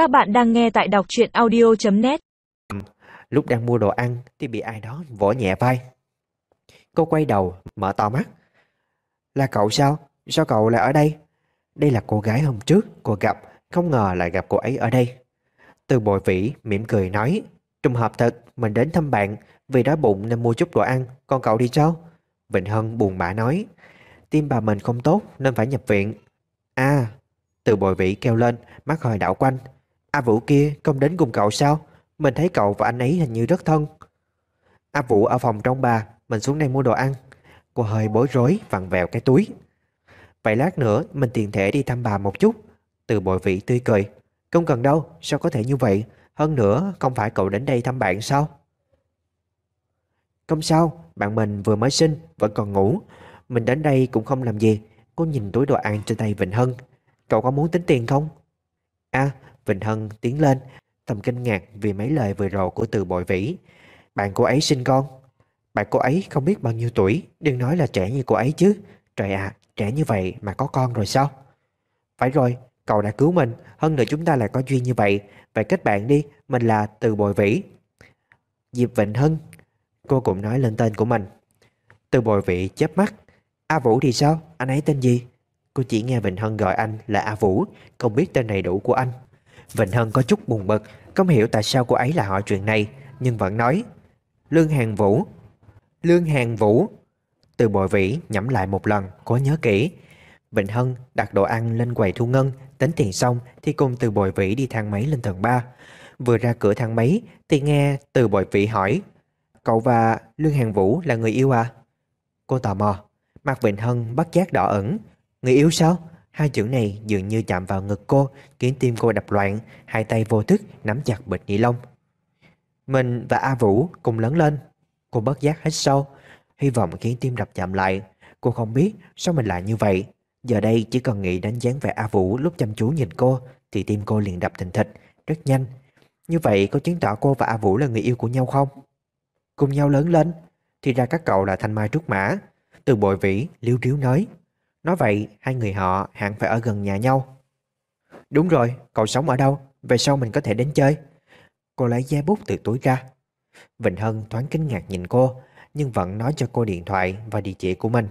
Các bạn đang nghe tại đọc truyện audio.net Lúc đang mua đồ ăn thì bị ai đó vỗ nhẹ vai. Cô quay đầu, mở to mắt. Là cậu sao? Sao cậu lại ở đây? Đây là cô gái hôm trước cô gặp, không ngờ lại gặp cô ấy ở đây. Từ bội vĩ mỉm cười nói Trùng hợp thật, mình đến thăm bạn Vì đói bụng nên mua chút đồ ăn Còn cậu đi sao? Vịnh Hân buồn bã nói Tim bà mình không tốt nên phải nhập viện À Từ bội vĩ kêu lên Mắt hơi đảo quanh A Vũ kia không đến cùng cậu sao? Mình thấy cậu và anh ấy hình như rất thân. A Vũ ở phòng trong bà Mình xuống đây mua đồ ăn. Cô hơi bối rối vặn vẹo cái túi. Vậy lát nữa mình tiện thể đi thăm bà một chút. Từ bội vị tươi cười. Không cần đâu, sao có thể như vậy? Hơn nữa, không phải cậu đến đây thăm bạn sao? Không sao, bạn mình vừa mới sinh Vẫn còn ngủ. Mình đến đây cũng không làm gì. Cô nhìn túi đồ ăn trên tay Vịnh Hân. Cậu có muốn tính tiền không? À, Vịnh Hân tiến lên Thầm kinh ngạc vì mấy lời vừa rồi của từ bội vĩ. Bạn cô ấy sinh con. Bạn cô ấy không biết bao nhiêu tuổi Đừng nói là trẻ như cô ấy chứ. Trời ạ, trẻ như vậy mà có con rồi sao? Phải rồi, Cậu đã cứu mình Hơn nữa chúng ta lại có duyên như vậy. Vậy kết bạn đi Mình là Từ Bội Vĩ. Diệp Vịnh Hân Cô cũng nói lên tên của mình. Từ Bội Vĩ chớp mắt. A Vũ thì sao? Anh ấy tên gì? Cô chỉ nghe Vịnh Hân gọi anh là A Vũ Không biết tên đầy đủ của anh. Vịnh Hân có chút buồn bực, Không hiểu tại sao cô ấy lại hỏi chuyện này, Nhưng vẫn nói, Lương Hàng Vũ, Lương Hàng Vũ Từ bội vĩ nhẩm lại một lần Có nhớ kỹ Vịnh Hân đặt đồ ăn lên quầy thu ngân, Tính tiền xong thì cùng từ bội vĩ đi thang máy lên tầng 3 Vừa ra cửa thang máy Thì nghe từ bội vĩ hỏi, Cậu và Lương Hàng Vũ là người yêu à? Cô tò mò, Mặt Vịnh Hân bắt giác đỏ ẩn Người yêu sao? Hai chữ này dường như chạm vào ngực cô, Khiến tim cô đập loạn, Hai tay vô thức nắm chặt bịch nỉ lông. Mình và A Vũ cùng lớn lên. Cô bất giác hít sâu. Hy vọng khiến tim đập chậm lại. Cô không biết sao mình lại như vậy. Giờ đây chỉ cần nghĩ đến dáng vẻ A Vũ lúc chăm chú nhìn cô, Thì tim cô liền đập thình thịch, Rất nhanh. Như vậy có chứng tỏ cô và A Vũ là người yêu của nhau không? Cùng nhau lớn lên, Thì ra các cậu là thanh mai trúc mã. Từ bội vĩ, liêu riếu nói Nói vậy hai người họ hẳn phải ở gần nhà nhau Đúng rồi Cậu sống ở đâu Về sau mình có thể đến chơi Cô lấy giấy bút từ túi ra Vịnh Hân thoáng kinh ngạc nhìn cô Nhưng vẫn nói cho cô điện thoại và địa chỉ của mình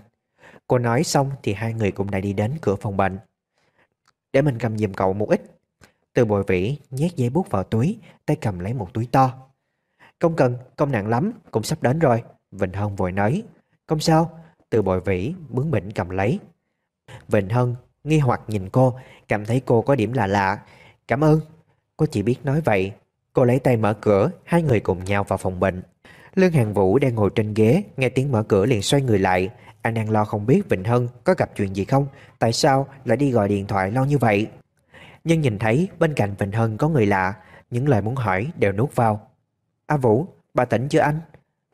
Cô nói xong thì hai người cũng đã đi đến cửa phòng bệnh. Để mình cầm giùm cậu một ít. Từ bồi vĩ nhét giấy bút vào túi, tay cầm lấy một túi to. Không cần, công nặng lắm, cũng sắp đến rồi. Vịnh Hân vội nói. Không sao, từ bồi vĩ bướng bỉnh cầm lấy. Vịnh Hân nghi hoặc nhìn cô, cảm thấy cô có điểm lạ lạ. Cảm ơn. Cô chỉ biết nói vậy. Cô lấy tay mở cửa, hai người cùng nhau vào phòng bệnh. Lương Hàng Vũ đang ngồi trên ghế, nghe tiếng mở cửa liền xoay người lại, anh đang lo không biết Vịnh Hân có gặp chuyện gì không Tại sao lại đi gọi điện thoại lo như vậy Nhưng nhìn thấy bên cạnh Vịnh Hân có người lạ Những lời muốn hỏi đều nuốt vào A Vũ, bà tỉnh chưa anh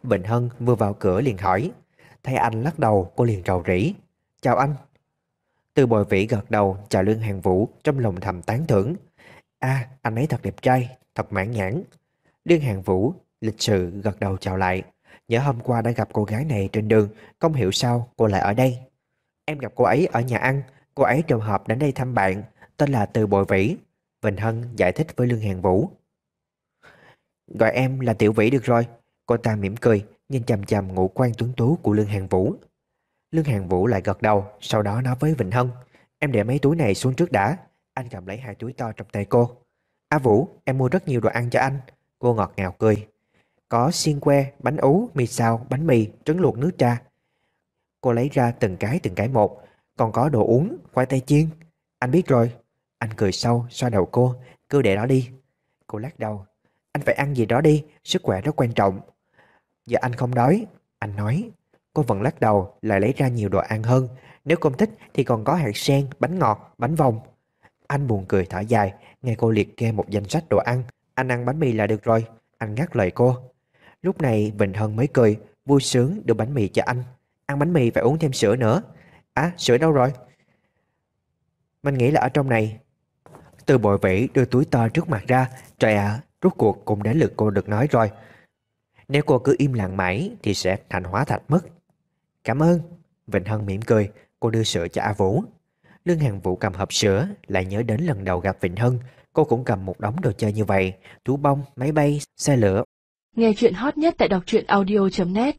Vịnh Hân vừa vào cửa liền hỏi Thấy anh lắc đầu cô liền rầu rĩ Chào anh từ bồi vĩ gật đầu chào Lương Hàng Vũ Trong lòng thầm tán thưởng. À anh ấy thật đẹp trai, thật mãn nhãn. Lương Hàng Vũ lịch sự gật đầu chào lại. Nhớ hôm qua đã gặp cô gái này trên đường Không hiểu sao cô lại ở đây. Em gặp cô ấy ở nhà ăn Cô ấy trùng hợp đến đây thăm bạn Tên là Từ Bội Vĩ. Vịnh Hân giải thích với Lương Hàng Vũ. Gọi em là Tiểu Vĩ được rồi. Cô ta mỉm cười Nhìn chầm chầm ngũ quan tuấn tú của Lương Hàng Vũ. Lương Hàng Vũ lại gật đầu Sau đó nói với Vịnh Hân Em để mấy túi này xuống trước đã Anh cầm lấy hai túi to trong tay cô A Vũ em mua rất nhiều đồ ăn cho anh Cô ngọt ngào cười có xiên que, bánh ú, mì xào, bánh mì, trứng luộc nước trà. Cô lấy ra từng cái từng cái một, còn có đồ uống, khoai tây chiên. Anh biết rồi. Anh cười sâu, xoa đầu cô, cứ để đó đi. Cô lắc đầu. Anh phải ăn gì đó đi, sức khỏe rất quan trọng. Giờ anh không đói. Anh nói. Cô vẫn lắc đầu, lại lấy ra nhiều đồ ăn hơn. Nếu không thích thì còn có hạt sen, bánh ngọt, bánh vòng. Anh buồn cười thở dài, nghe cô liệt kê một danh sách đồ ăn. Anh ăn bánh mì là được rồi. Anh ngắt lời cô. Lúc này Vịnh Hân mới cười Vui sướng đưa bánh mì cho anh Ăn bánh mì phải uống thêm sữa nữa À sữa đâu rồi Mình nghĩ là ở trong này Từ bội vĩ đưa túi to trước mặt ra Trời ạ rốt cuộc cũng đến lượt cô được nói rồi Nếu cô cứ im lặng mãi Thì sẽ thành hóa thạch mất Cảm ơn. Vịnh Hân mỉm cười Cô đưa sữa cho A Vũ. Lương Hàng Vũ cầm hộp sữa Lại nhớ đến lần đầu gặp Vịnh Hân. Cô cũng cầm một đống đồ chơi như vậy, thú bông, máy bay, xe lửa. Nghe chuyện hot nhất tại đọc truyện audio.net